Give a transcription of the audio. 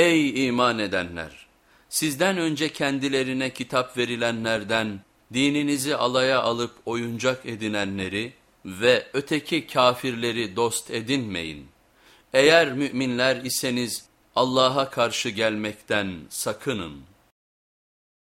Ey iman edenler! Sizden önce kendilerine kitap verilenlerden dininizi alaya alıp oyuncak edinenleri ve öteki kafirleri dost edinmeyin. Eğer müminler iseniz Allah'a karşı gelmekten sakının.''